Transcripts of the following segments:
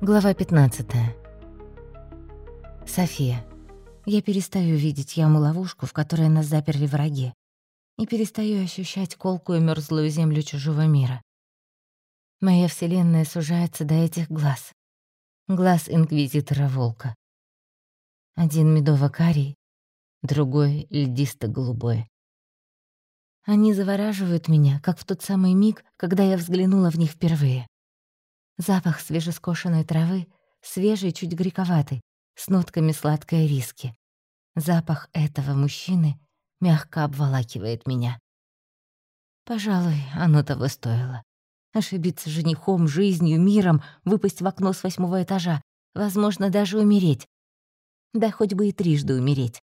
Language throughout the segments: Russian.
Глава 15. София. Я перестаю видеть яму-ловушку, в которой нас заперли враги, и перестаю ощущать колкую мёрзлую землю чужого мира. Моя вселенная сужается до этих глаз. Глаз инквизитора-волка. Один медово-карий, другой льдисто-голубой. Они завораживают меня, как в тот самый миг, когда я взглянула в них впервые. Запах свежескошенной травы, свежий, чуть горьковатый, с нотками сладкой риски. Запах этого мужчины мягко обволакивает меня. Пожалуй, оно того стоило. Ошибиться женихом, жизнью, миром, выпасть в окно с восьмого этажа, возможно, даже умереть. Да хоть бы и трижды умереть.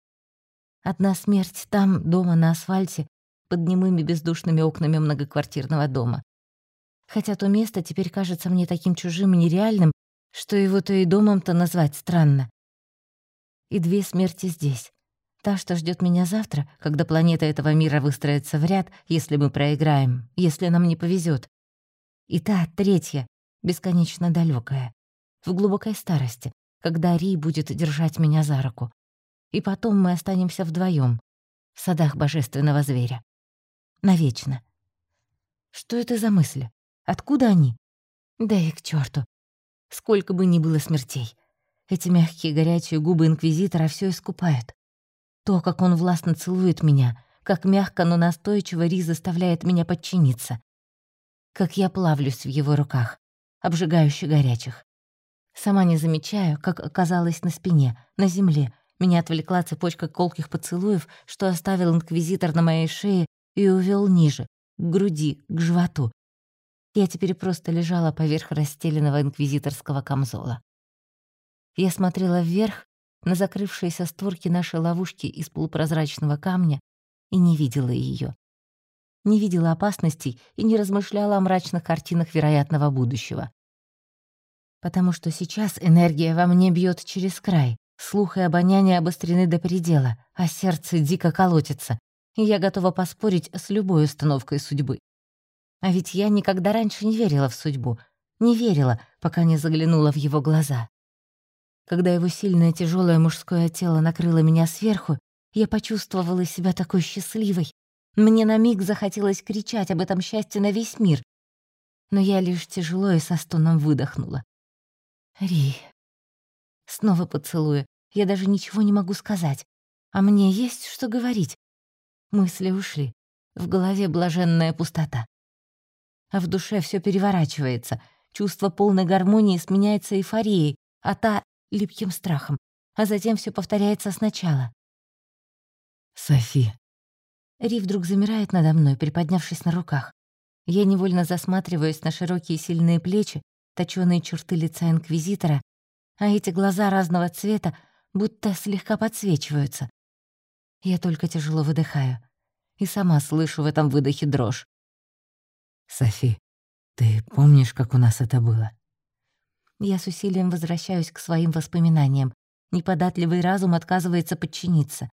Одна смерть там, дома на асфальте, под немыми бездушными окнами многоквартирного дома хотя то место теперь кажется мне таким чужим и нереальным, что его то и домом-то назвать странно. И две смерти здесь. Та, что ждет меня завтра, когда планета этого мира выстроится в ряд, если мы проиграем, если нам не повезет. И та, третья, бесконечно далекая, в глубокой старости, когда Ри будет держать меня за руку. И потом мы останемся вдвоем в садах божественного зверя. Навечно. Что это за мысли? Откуда они? Да и к черту. Сколько бы ни было смертей. Эти мягкие горячие губы Инквизитора все искупают. То, как он властно целует меня, как мягко, но настойчиво Ри заставляет меня подчиниться. Как я плавлюсь в его руках, обжигающе горячих. Сама не замечаю, как оказалась на спине, на земле. Меня отвлекла цепочка колких поцелуев, что оставил инквизитор на моей шее и увел ниже, к груди, к животу, я теперь просто лежала поверх расстеленного инквизиторского камзола. Я смотрела вверх на закрывшиеся створки нашей ловушки из полупрозрачного камня и не видела ее. Не видела опасностей и не размышляла о мрачных картинах вероятного будущего. Потому что сейчас энергия во мне бьет через край, слух и обоняние обострены до предела, а сердце дико колотится, и я готова поспорить с любой установкой судьбы. А ведь я никогда раньше не верила в судьбу. Не верила, пока не заглянула в его глаза. Когда его сильное тяжелое мужское тело накрыло меня сверху, я почувствовала себя такой счастливой. Мне на миг захотелось кричать об этом счастье на весь мир. Но я лишь тяжело и со стоном выдохнула. «Ри...» Снова поцелую. Я даже ничего не могу сказать. А мне есть что говорить. Мысли ушли. В голове блаженная пустота а в душе все переворачивается. Чувство полной гармонии сменяется эйфорией, а та — липким страхом. А затем все повторяется сначала. «Софи». Ри вдруг замирает надо мной, приподнявшись на руках. Я невольно засматриваюсь на широкие сильные плечи, точёные черты лица Инквизитора, а эти глаза разного цвета будто слегка подсвечиваются. Я только тяжело выдыхаю и сама слышу в этом выдохе дрожь. «Софи, ты помнишь, как у нас это было?» Я с усилием возвращаюсь к своим воспоминаниям. Неподатливый разум отказывается подчиниться.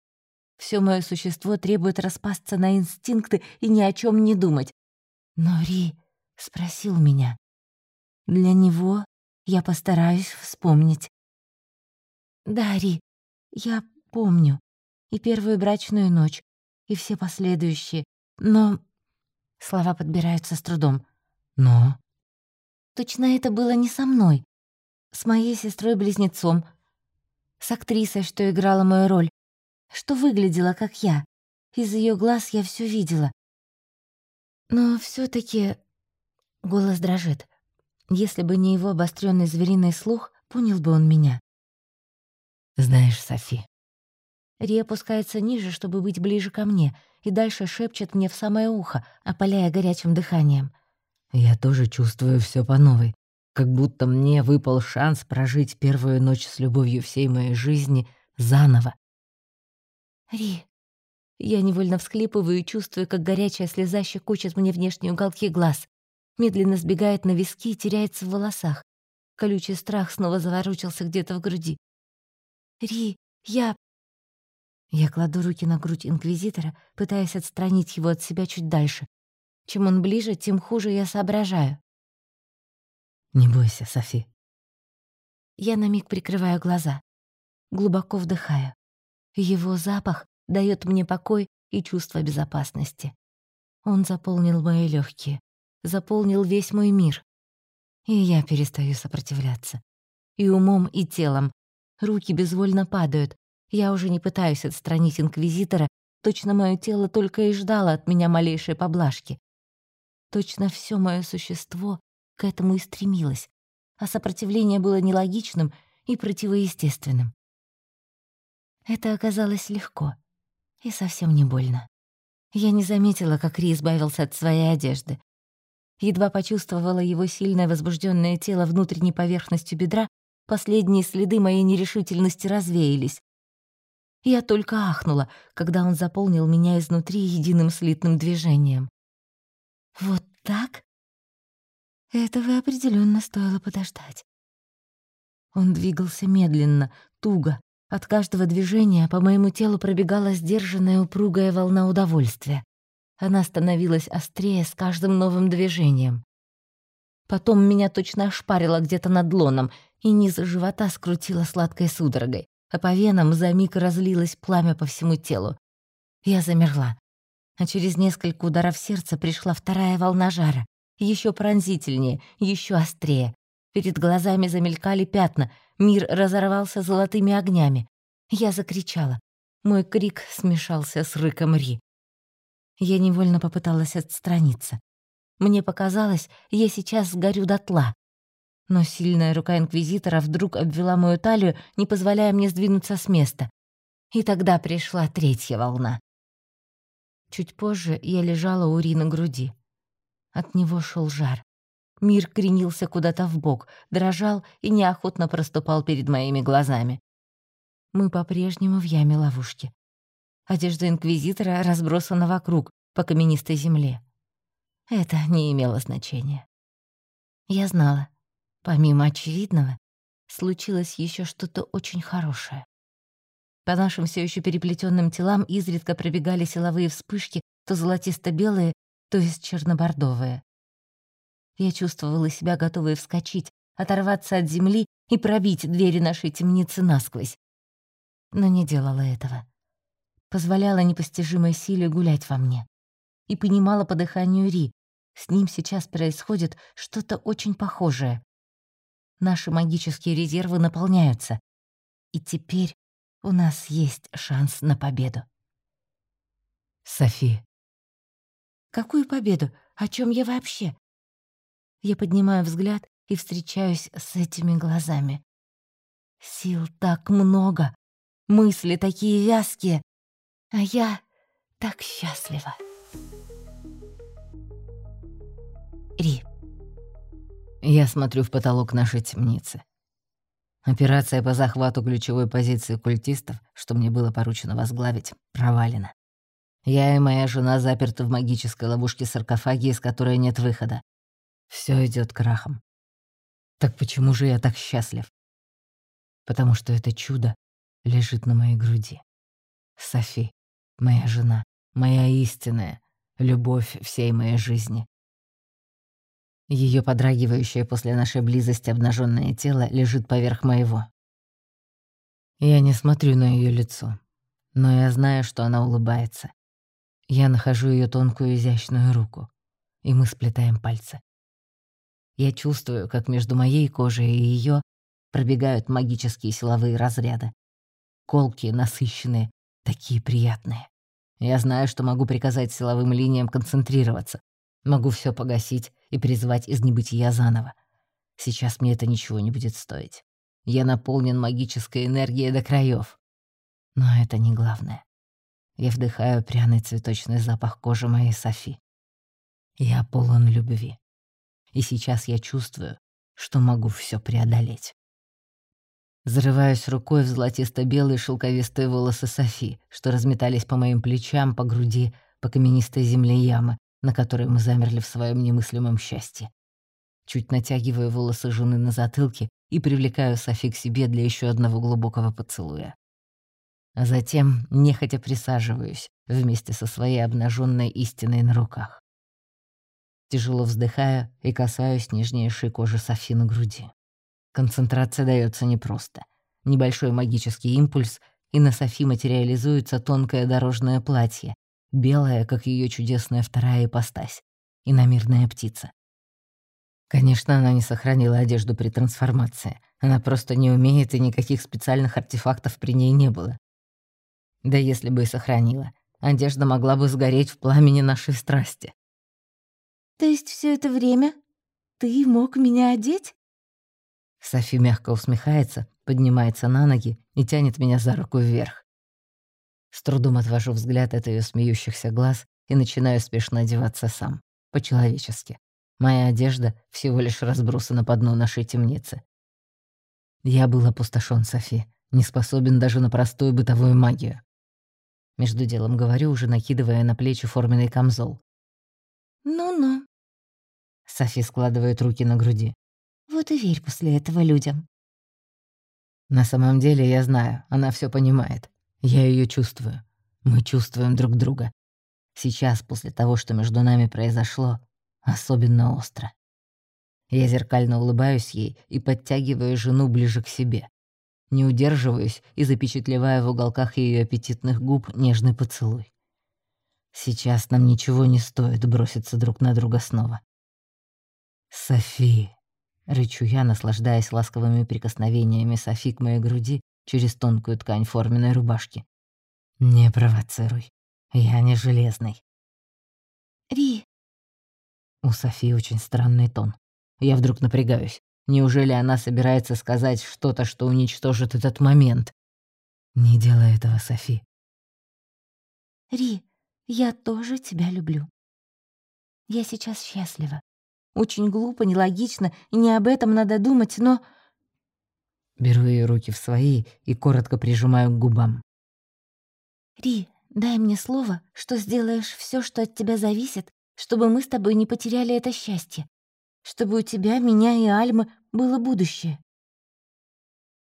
Все мое существо требует распасться на инстинкты и ни о чем не думать. Но Ри спросил меня. Для него я постараюсь вспомнить. Да, Ри, я помню. И первую брачную ночь, и все последующие. Но Слова подбираются с трудом. «Но...» «Точно это было не со мной. С моей сестрой-близнецом. С актрисой, что играла мою роль. Что выглядела, как я. Из ее глаз я все видела. Но все таки Голос дрожит. Если бы не его обостренный звериный слух, понял бы он меня. «Знаешь, Софи...» Ри опускается ниже, чтобы быть ближе ко мне — и дальше шепчет мне в самое ухо, опаляя горячим дыханием. «Я тоже чувствую все по новой, как будто мне выпал шанс прожить первую ночь с любовью всей моей жизни заново». «Ри...» Я невольно всклипываю и чувствую, как горячая слеза щекочет мне внешние уголки глаз. Медленно сбегает на виски и теряется в волосах. Колючий страх снова заворочился где-то в груди. «Ри, я...» Я кладу руки на грудь Инквизитора, пытаясь отстранить его от себя чуть дальше. Чем он ближе, тем хуже я соображаю. «Не бойся, Софи». я на миг прикрываю глаза, глубоко вдыхаю. Его запах дает мне покой и чувство безопасности. Он заполнил мои легкие, заполнил весь мой мир. И я перестаю сопротивляться. И умом, и телом. Руки безвольно падают. Я уже не пытаюсь отстранить Инквизитора, точно мое тело только и ждало от меня малейшей поблажки. Точно все мое существо к этому и стремилось, а сопротивление было нелогичным и противоестественным. Это оказалось легко и совсем не больно. Я не заметила, как Ри избавился от своей одежды. Едва почувствовала его сильное возбужденное тело внутренней поверхностью бедра, последние следы моей нерешительности развеялись. Я только ахнула, когда он заполнил меня изнутри единым слитным движением. «Вот так?» Этого определенно стоило подождать. Он двигался медленно, туго. От каждого движения по моему телу пробегала сдержанная упругая волна удовольствия. Она становилась острее с каждым новым движением. Потом меня точно ошпарило где-то над лоном, и низ живота скрутило сладкой судорогой, а по венам за миг разлилось пламя по всему телу. Я замерла. А через несколько ударов сердца пришла вторая волна жара еще пронзительнее, еще острее. Перед глазами замелькали пятна, мир разорвался золотыми огнями. Я закричала. Мой крик смешался с рыком Ри. Я невольно попыталась отстраниться. Мне показалось, я сейчас сгорю дотла. Но сильная рука Инквизитора вдруг обвела мою талию, не позволяя мне сдвинуться с места. И тогда пришла третья волна. Чуть позже я лежала у Ри на груди. От него шел жар. Мир кренился куда-то в бок, дрожал и неохотно проступал перед моими глазами. Мы по-прежнему в яме ловушки. Одежда Инквизитора разбросана вокруг, по каменистой земле. Это не имело значения. Я знала, помимо очевидного, случилось еще что-то очень хорошее. По нашим все еще переплетенным телам изредка пробегали силовые вспышки, то золотисто-белые, то есть чернобордовые. Я чувствовала себя готовой вскочить, оторваться от земли и пробить двери нашей темницы насквозь. Но не делала этого. Позволяла непостижимой силе гулять во мне. И понимала по дыханию Ри, с ним сейчас происходит что-то очень похожее. Наши магические резервы наполняются. И теперь у нас есть шанс на победу. Софи, Какую победу? О чем я вообще? Я поднимаю взгляд и встречаюсь с этими глазами. Сил так много, мысли такие вязкие, а я так счастлива. Я смотрю в потолок нашей темницы. Операция по захвату ключевой позиции культистов, что мне было поручено возглавить, провалена. Я и моя жена заперты в магической ловушке саркофаги, из которой нет выхода. Все идет крахом. Так почему же я так счастлив? Потому что это чудо лежит на моей груди. Софи, моя жена, моя истинная, любовь всей моей жизни. Ее подрагивающее после нашей близости обнаженное тело лежит поверх моего. Я не смотрю на ее лицо, но я знаю, что она улыбается. Я нахожу ее тонкую изящную руку, и мы сплетаем пальцы. Я чувствую, как между моей кожей и ее пробегают магические силовые разряды. Колкие, насыщенные, такие приятные. Я знаю, что могу приказать силовым линиям концентрироваться. Могу все погасить и призвать из небытия заново. Сейчас мне это ничего не будет стоить. Я наполнен магической энергией до краев. Но это не главное. Я вдыхаю пряный цветочный запах кожи моей Софи. Я полон любви. И сейчас я чувствую, что могу все преодолеть. Зарываюсь рукой в золотисто-белые шелковистые волосы Софи, что разметались по моим плечам, по груди, по каменистой земле ямы, на которой мы замерли в своем немыслимом счастье. Чуть натягиваю волосы жены на затылке и привлекаю Софи к себе для еще одного глубокого поцелуя. А затем нехотя присаживаюсь вместе со своей обнаженной истиной на руках. Тяжело вздыхая и касаюсь нежнейшей кожи Софи на груди. Концентрация дается непросто. Небольшой магический импульс, и на Софи материализуется тонкое дорожное платье, белое, как ее чудесная вторая ипостась, иномирная птица. Конечно, она не сохранила одежду при трансформации. Она просто не умеет, и никаких специальных артефактов при ней не было. Да если бы и сохранила, одежда могла бы сгореть в пламени нашей страсти. «То есть все это время ты мог меня одеть?» Софи мягко усмехается, поднимается на ноги и тянет меня за руку вверх. С трудом отвожу взгляд от ее смеющихся глаз и начинаю спешно одеваться сам, по-человечески. Моя одежда всего лишь разбросана по дну нашей темницы. Я был опустошен, Софи, не способен даже на простую бытовую магию. Между делом говорю, уже накидывая на плечи форменный камзол. «Ну-ну», — Софи складывает руки на груди. «Вот и верь после этого людям». На самом деле, я знаю, она все понимает. Я ее чувствую. Мы чувствуем друг друга. Сейчас, после того, что между нами произошло, особенно остро. Я зеркально улыбаюсь ей и подтягиваю жену ближе к себе. Не удерживаюсь и запечатлеваю в уголках ее аппетитных губ нежный поцелуй. Сейчас нам ничего не стоит броситься друг на друга снова. «Софи!» — рычу я, наслаждаясь ласковыми прикосновениями Софи к моей груди через тонкую ткань форменной рубашки. «Не провоцируй. Я не железный». «Ри!» У Софи очень странный тон. Я вдруг напрягаюсь. Неужели она собирается сказать что-то, что уничтожит этот момент? Не делай этого, Софи. Ри, я тоже тебя люблю. Я сейчас счастлива. Очень глупо, нелогично, и не об этом надо думать, но... Беру ее руки в свои и коротко прижимаю к губам. Ри, дай мне слово, что сделаешь все, что от тебя зависит, чтобы мы с тобой не потеряли это счастье чтобы у тебя, меня и Альмы было будущее.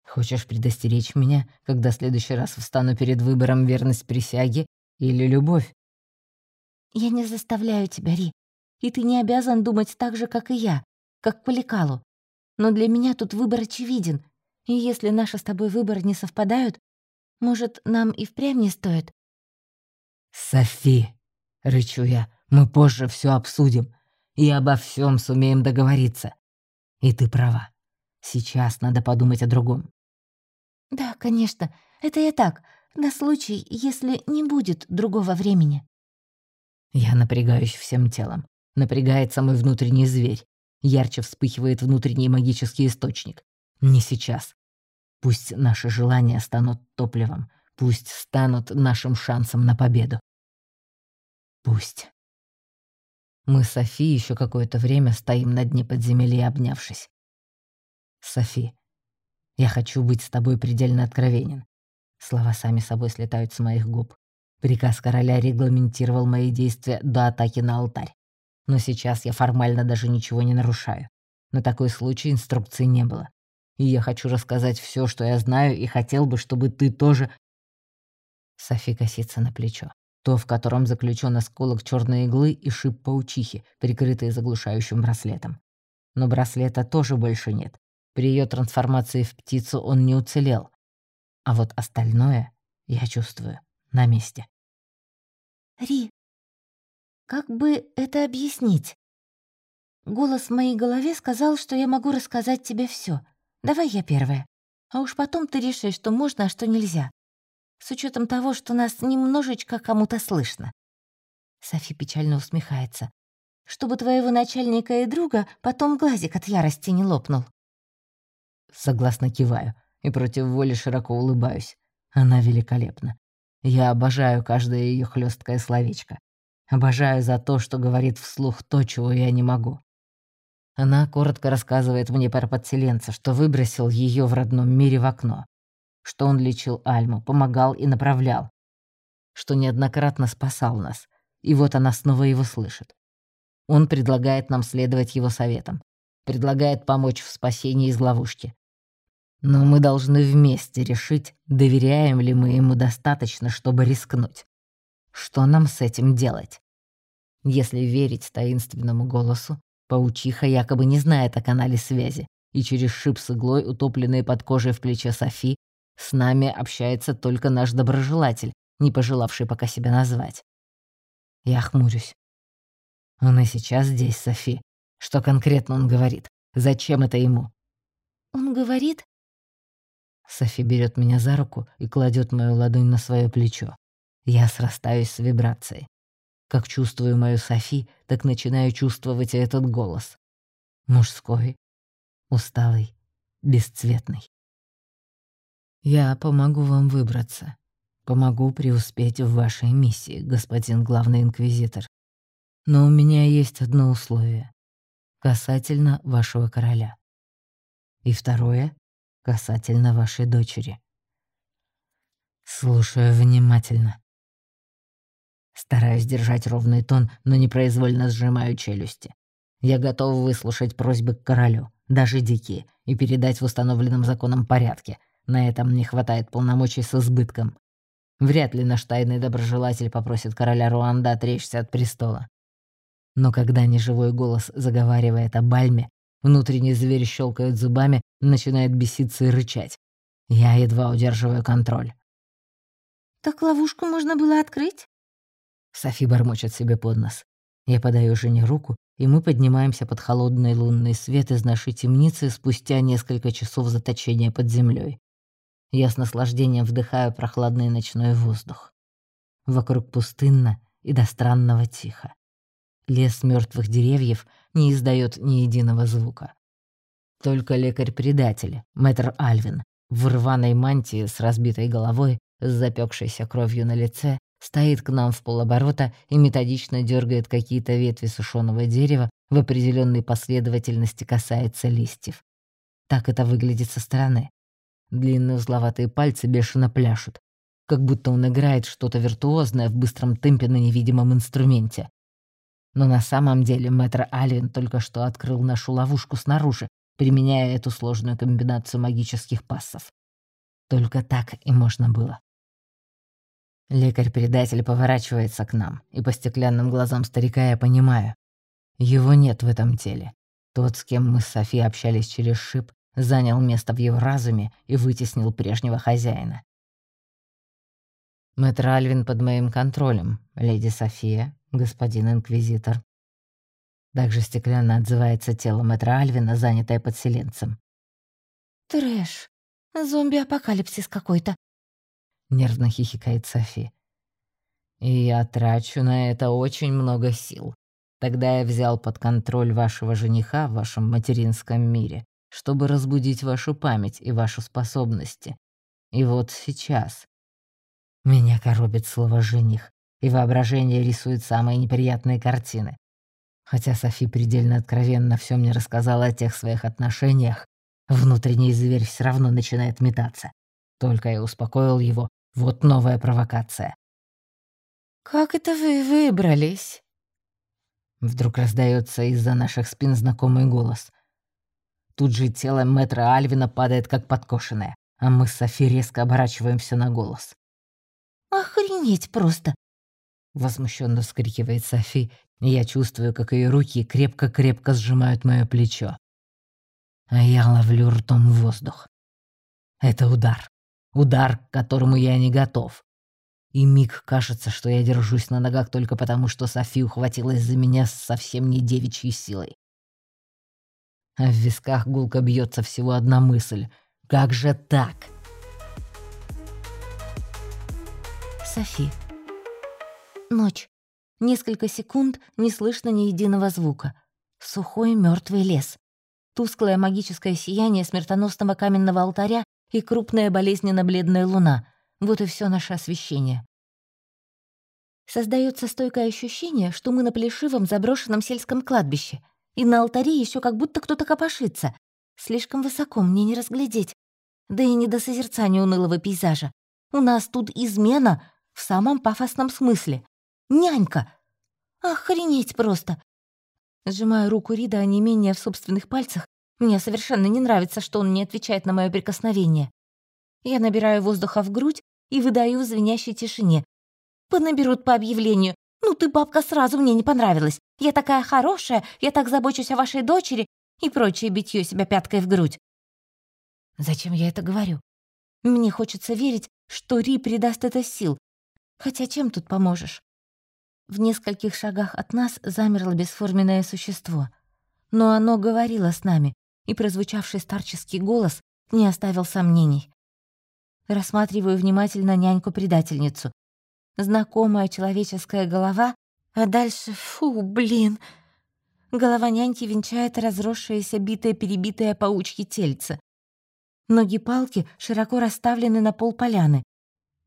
Хочешь предостеречь меня, когда в следующий раз встану перед выбором верность присяге или любовь? Я не заставляю тебя, Ри. И ты не обязан думать так же, как и я, как по лекалу. Но для меня тут выбор очевиден. И если наши с тобой выборы не совпадают, может, нам и впрямь не стоит? «Софи!» — рычу я. «Мы позже все обсудим и обо всем сумеем договориться. И ты права. Сейчас надо подумать о другом. Да, конечно. Это я так, на случай, если не будет другого времени. Я напрягаюсь всем телом. Напрягается мой внутренний зверь. Ярче вспыхивает внутренний магический источник. Не сейчас. Пусть наши желания станут топливом. Пусть станут нашим шансом на победу. Пусть. Мы с Софи еще какое-то время стоим на дне подземелья, обнявшись. Софи, я хочу быть с тобой предельно откровенен. Слова сами собой слетают с моих губ. Приказ короля регламентировал мои действия до атаки на алтарь. Но сейчас я формально даже ничего не нарушаю. На такой случай инструкции не было. И я хочу рассказать все, что я знаю, и хотел бы, чтобы ты тоже... Софи косится на плечо то, в котором заключен осколок черной иглы и шип паучихи, прикрытые заглушающим браслетом. Но браслета тоже больше нет. При ее трансформации в птицу он не уцелел. А вот остальное, я чувствую, на месте. «Ри, как бы это объяснить?» Голос в моей голове сказал, что я могу рассказать тебе все. Давай я первая. А уж потом ты решишь, что можно, а что нельзя с учетом того, что нас немножечко кому-то слышно. Софи печально усмехается. Чтобы твоего начальника и друга потом глазик от ярости не лопнул. Согласно киваю и против воли широко улыбаюсь. Она великолепна. Я обожаю каждое ее хлесткое словечко. Обожаю за то, что говорит вслух то, чего я не могу. Она коротко рассказывает мне про подселенца, что выбросил ее в родном мире в окно что он лечил Альму, помогал и направлял, что неоднократно спасал нас, и вот она снова его слышит. Он предлагает нам следовать его советам, предлагает помочь в спасении из ловушки. Но мы должны вместе решить, доверяем ли мы ему достаточно, чтобы рискнуть. Что нам с этим делать? Если верить таинственному голосу, паучиха якобы не знает о канале связи, и через шип с иглой, утопленные под кожей в плече Софи, с нами общается только наш доброжелатель, не пожелавший пока себя назвать. Я хмурюсь. Он и сейчас здесь, Софи. Что конкретно он говорит? Зачем это ему? Он говорит... Софи берет меня за руку и кладет мою ладонь на свое плечо. Я срастаюсь с вибрацией. Как чувствую мою Софи, так начинаю чувствовать и этот голос. Мужской, усталый, бесцветный. Я помогу вам выбраться. Помогу преуспеть в вашей миссии, господин главный инквизитор. Но у меня есть одно условие. Касательно вашего короля. И второе — касательно вашей дочери. Слушаю внимательно. Стараюсь держать ровный тон, но непроизвольно сжимаю челюсти. Я готов выслушать просьбы к королю, даже дикие, и передать в установленном законом порядке, на этом не хватает полномочий с избытком. Вряд ли наш тайный доброжелатель попросит короля Руанда отречься от престола. Но когда неживой голос заговаривает о Бальме, внутренний зверь щелкает зубами, начинает беситься и рычать. Я едва удерживаю контроль. «Так ловушку можно было открыть?» Софи бормочет себе под нос. Я подаю жене руку, и мы поднимаемся под холодный лунный свет из нашей темницы спустя несколько часов заточения под землей. Я с наслаждением вдыхаю прохладный ночной воздух. Вокруг пустынно и до странного тихо. Лес мертвых деревьев не издает ни единого звука. Только лекарь-предатель, мэтр Альвин, в рваной мантии с разбитой головой, с запекшейся кровью на лице, стоит к нам в полоборота и методично дергает какие-то ветви сушеного дерева, в определенной последовательности касается листьев. Так это выглядит со стороны. Длинные узловатые пальцы бешено пляшут, как будто он играет что-то виртуозное в быстром темпе на невидимом инструменте. Но на самом деле мэтр Альвин только что открыл нашу ловушку снаружи, применяя эту сложную комбинацию магических пассов. Только так и можно было. Лекарь-предатель поворачивается к нам, и по стеклянным глазам старика я понимаю. Его нет в этом теле. Тот, с кем мы с Софи общались через шип, занял место в его разуме и вытеснил прежнего хозяина. Мэтр Альвин под моим контролем, леди София, господин инквизитор. Также стеклянно отзывается тело мэтра Альвина, занятое подселенцем. «Трэш. Зомби-апокалипсис какой-то», — нервно хихикает Софи. «И я трачу на это очень много сил. Тогда я взял под контроль вашего жениха в вашем материнском мире чтобы разбудить вашу память и ваши способности. И вот сейчас. Меня коробит слово «жених», и воображение рисует самые неприятные картины. Хотя Софи предельно откровенно все мне рассказала о тех своих отношениях, внутренний зверь все равно начинает метаться. Только я успокоил его, вот новая провокация. «Как это вы выбрались?» Вдруг раздается из-за наших спин знакомый голос. Тут же тело мэтра Альвина падает как подкошенное, а мы с Софи резко оборачиваемся на голос. «Охренеть просто!» Возмущенно вскрикивает Софи, и я чувствую, как ее руки крепко-крепко сжимают мое плечо. А я ловлю ртом воздух. Это удар. Удар, к которому я не готов. И миг кажется, что я держусь на ногах только потому, что Софи ухватилась за меня с совсем не девичьей силой а в висках гулко бьется всего одна мысль. Как же так? Софи. Ночь. Несколько секунд не слышно ни единого звука. Сухой мертвый лес. Тусклое магическое сияние смертоносного каменного алтаря и крупная болезненно-бледная луна. Вот и все наше освещение. Создается стойкое ощущение, что мы на плешивом заброшенном сельском кладбище — и на алтаре еще как будто кто-то копошится. Слишком высоко мне не разглядеть. Да и не до созерцания унылого пейзажа. У нас тут измена в самом пафосном смысле. Нянька! Охренеть просто! Сжимаю руку Рида, а не менее в собственных пальцах. Мне совершенно не нравится, что он не отвечает на мое прикосновение. Я набираю воздуха в грудь и выдаю в звенящей тишине. Понаберут по объявлению. «Ну ты, бабка, сразу мне не понравилась. Я такая хорошая, я так забочусь о вашей дочери. и прочее битье себя пяткой в грудь. Зачем я это говорю? Мне хочется верить, что Ри придаст это сил. Хотя чем тут поможешь? В нескольких шагах от нас замерло бесформенное существо. Но оно говорило с нами, и прозвучавший старческий голос не оставил сомнений. Рассматриваю внимательно няньку-предательницу. Знакомая человеческая голова, а дальше, фу, блин. Голова няньки венчает разросшееся битое-перебитое паучье тельце. Ноги-палки широко расставлены на пол поляны.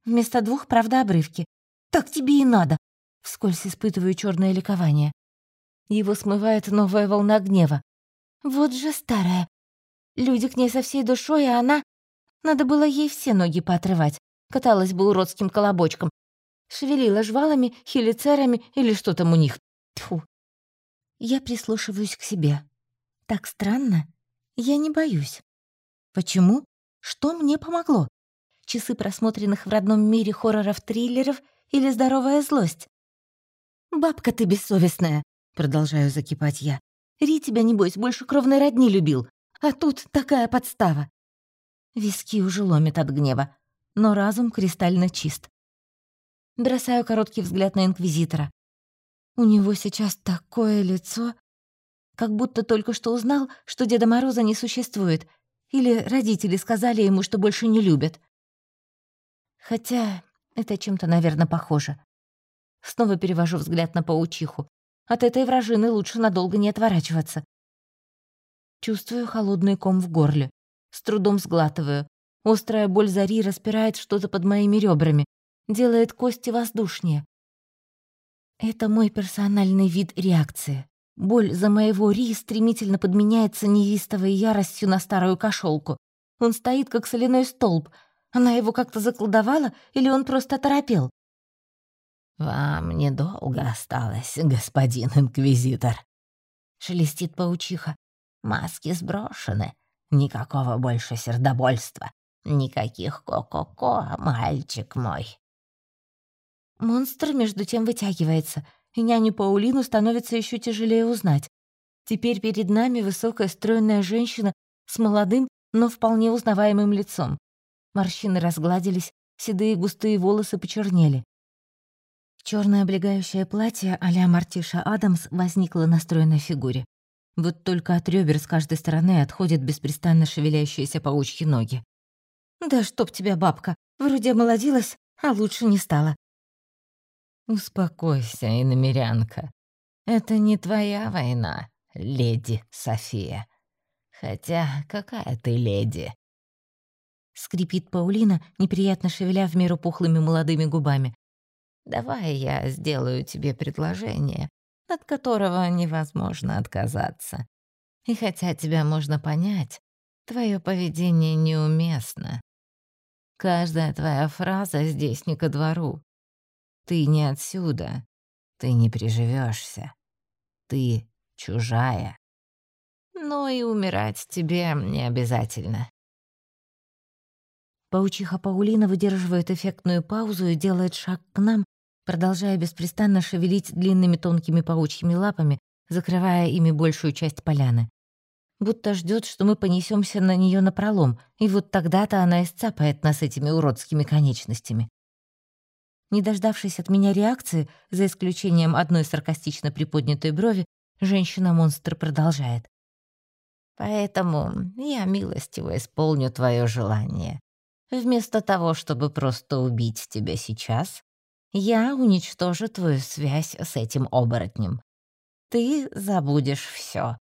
Вместо двух, правда, обрывки. «Так тебе и надо!» Вскользь испытываю черное ликование. Его смывает новая волна гнева. Вот же старая. Люди к ней со всей душой, а она... Надо было ей все ноги поотрывать. Каталась бы уродским колобочком. Шевелила жвалами, хелицерами или что там у них. Тьфу. Я прислушиваюсь к себе. Так странно. Я не боюсь. Почему? Что мне помогло? Часы просмотренных в родном мире хорроров-триллеров или здоровая злость? «Бабка ты бессовестная!» — продолжаю закипать я. «Ри тебя, небось, больше кровной родни любил, а тут такая подстава!» Виски уже ломит от гнева, но разум кристально чист. Бросаю короткий взгляд на Инквизитора. У него сейчас такое лицо, как будто только что узнал, что Деда Мороза не существует, или родители сказали ему, что больше не любят. Хотя это чем-то, наверное, похоже. Снова перевожу взгляд на паучиху. От этой вражины лучше надолго не отворачиваться. Чувствую холодный ком в горле. С трудом сглатываю. Острая боль зари распирает что-то под моими ребрами, делает кости воздушнее. Это мой персональный вид реакции. Боль за моего Ри стремительно подменяется неистовой яростью на старую кошелку. Он стоит, как соляной столб. Она его как-то заколдовала или он просто торопел? «Вам недолго осталось, господин инквизитор», — шелестит паучиха. «Маски сброшены. Никакого больше сердобольства. Никаких ко-ко-ко, мальчик мой». Монстр между тем вытягивается, и няню Паулину становится еще тяжелее узнать. Теперь перед нами высокая стройная женщина с молодым, но вполне узнаваемым лицом. Морщины разгладились, седые густые волосы почернели. Черное облегающее платье а-ля Мартиша Адамс возникло на стройной фигуре. Вот только от ребер с каждой стороны отходят беспрестанно шевелящиеся паучьи ноги. «Да чтоб тебя, бабка! Вроде молодилась, а лучше не стала». «Успокойся, иномерянка. Это не твоя война, леди София. Хотя какая ты леди?» Скрипит Паулина, неприятно шевеля в меру пухлыми молодыми губами. Давай я сделаю тебе предложение, от которого невозможно отказаться. И хотя тебя можно понять, твое поведение неуместно. Каждая твоя фраза здесь не ко двору. Ты не отсюда, ты не приживешься. Ты чужая. Но и умирать тебе не обязательно. Паучиха Паулина выдерживает эффектную паузу и делает шаг к нам, продолжая беспрестанно шевелить длинными тонкими паучьими лапами, закрывая ими большую часть поляны. Будто ждет, что мы понесемся на нее напролом, и вот тогда-то она исцапает нас этими уродскими конечностями. Не дождавшись от меня реакции, за исключением одной саркастично приподнятой брови, женщина-монстр продолжает. «Поэтому я милостиво исполню твое желание. Вместо того, чтобы просто убить тебя сейчас, я уничтожу твою связь с этим оборотнем. Ты забудешь все: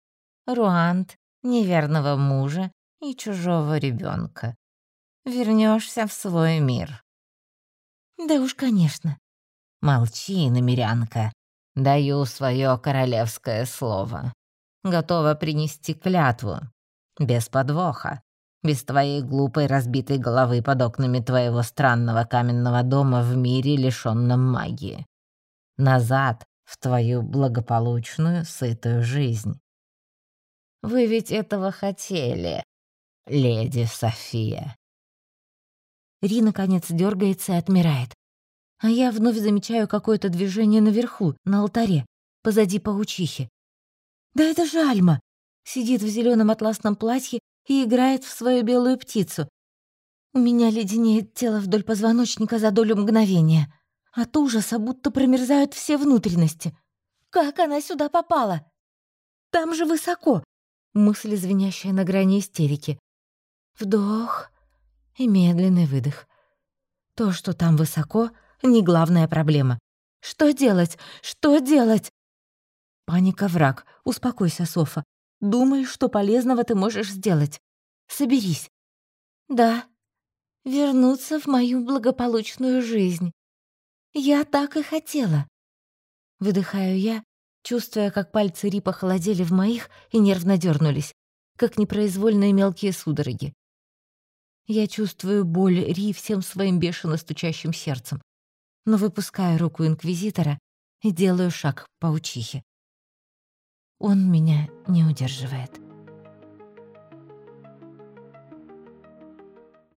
Руант, неверного мужа и чужого ребенка. Вернешься в свой мир. Да уж, конечно. Молчи, намерянка. Даю свое королевское слово. Готова принести клятву. Без подвоха без твоей глупой разбитой головы под окнами твоего странного каменного дома в мире, лишённом магии. Назад в твою благополучную, сытую жизнь. Вы ведь этого хотели, леди София. Ри, наконец, дергается и отмирает. А я вновь замечаю какое-то движение наверху, на алтаре, позади паучихи. «Да это же Альма!» Сидит в зеленом атласном платье и играет в свою белую птицу. У меня леденеет тело вдоль позвоночника за долю мгновения. От ужаса будто промерзают все внутренности. Как она сюда попала? Там же высоко. Мысль, звенящая на грани истерики. Вдох и медленный выдох. То, что там высоко, не главная проблема. Что делать? Что делать? Паника враг. Успокойся, Софа. Думай, что полезного ты можешь сделать. Соберись. Да, вернуться в мою благополучную жизнь. Я так и хотела. Выдыхаю я, чувствуя, как пальцы Ри похолодели в моих и нервно дернулись, как непроизвольные мелкие судороги. Я чувствую боль Ри всем своим бешено стучащим сердцем, но выпускаю руку Инквизитора и делаю шаг по учихе. Он меня не удерживает.